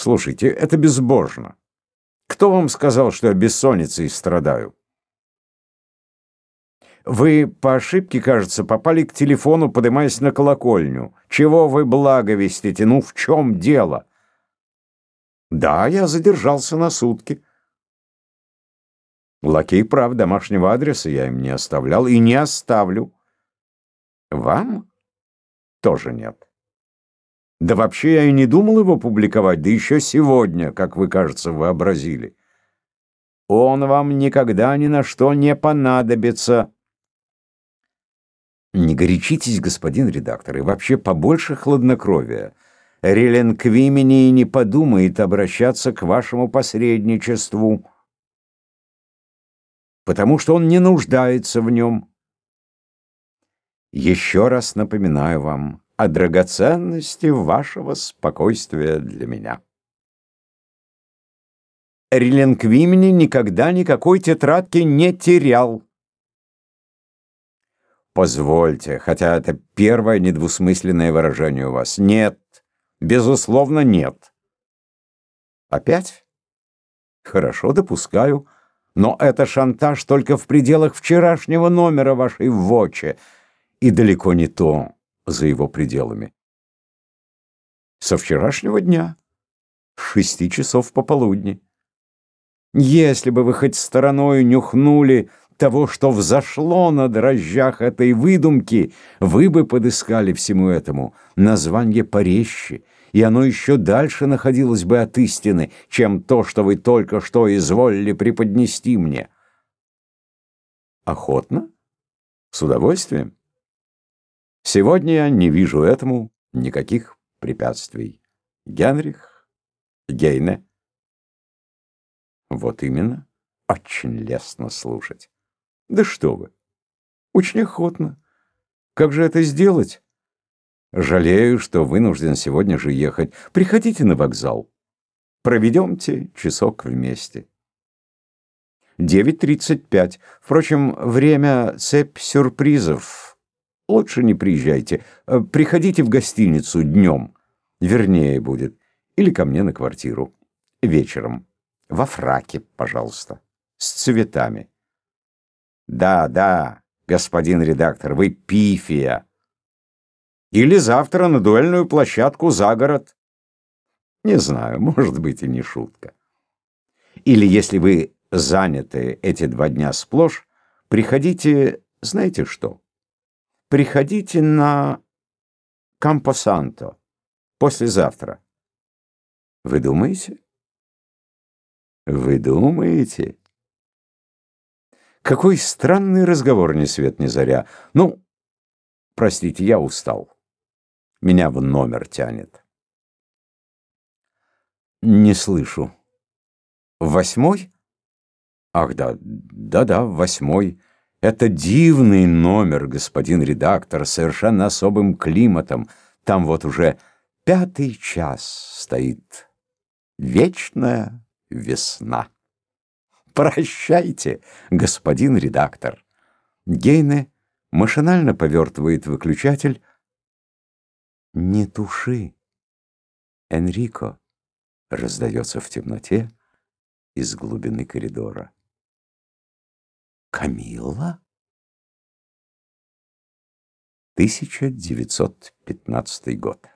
Слушайте, это безбожно. Кто вам сказал, что я бессонницей страдаю? Вы по ошибке, кажется, попали к телефону, поднимаясь на колокольню. Чего вы благовестите? Ну, в чем дело? Да, я задержался на сутки. Лакей прав, домашнего адреса я им не оставлял и не оставлю. Вам? Тоже нет. Да вообще я и не думал его публиковать, да еще сегодня, как вы, кажется, вообразили. Он вам никогда ни на что не понадобится. Не горячитесь, господин редактор, и вообще побольше хладнокровия. Реленквимени и не подумает обращаться к вашему посредничеству, потому что он не нуждается в нем. Еще раз напоминаю вам о драгоценности вашего спокойствия для меня. Реленквимени никогда никакой тетрадки не терял. Позвольте, хотя это первое недвусмысленное выражение у вас. Нет, безусловно, нет. Опять? Хорошо, допускаю. Но это шантаж только в пределах вчерашнего номера вашей вотче, и далеко не то за его пределами. Со вчерашнего дня, с шести часов пополудни. Если бы вы хоть стороной нюхнули того, что взошло на дрожжах этой выдумки, вы бы подыскали всему этому название порезче, и оно еще дальше находилось бы от истины, чем то, что вы только что изволили преподнести мне. Охотно? С удовольствием? Сегодня я не вижу этому никаких препятствий. Генрих Гейне. Вот именно. Очень лестно слушать. Да что вы. Очень охотно. Как же это сделать? Жалею, что вынужден сегодня же ехать. Приходите на вокзал. Проведемте часок вместе. 9.35. Впрочем, время цепь сюрпризов. Лучше не приезжайте. Приходите в гостиницу днем. Вернее будет. Или ко мне на квартиру. Вечером. Во фраке, пожалуйста. С цветами. Да, да, господин редактор, вы пифия. Или завтра на дуэльную площадку за город. Не знаю, может быть и не шутка. Или если вы заняты эти два дня сплошь, приходите, знаете что? Приходите на Кампосанто послезавтра. Вы думаете? Вы думаете? Какой странный разговор, ни свет ни заря. Ну, простите, я устал. Меня в номер тянет. Не слышу. Восьмой? Ах, да, да-да, восьмой. Это дивный номер, господин редактор, совершенно особым климатом. Там вот уже пятый час стоит. Вечная весна. Прощайте, господин редактор. Гейне машинально повертывает выключатель. Не туши. Энрико раздается в темноте из глубины коридора. Камилла? 1915 год.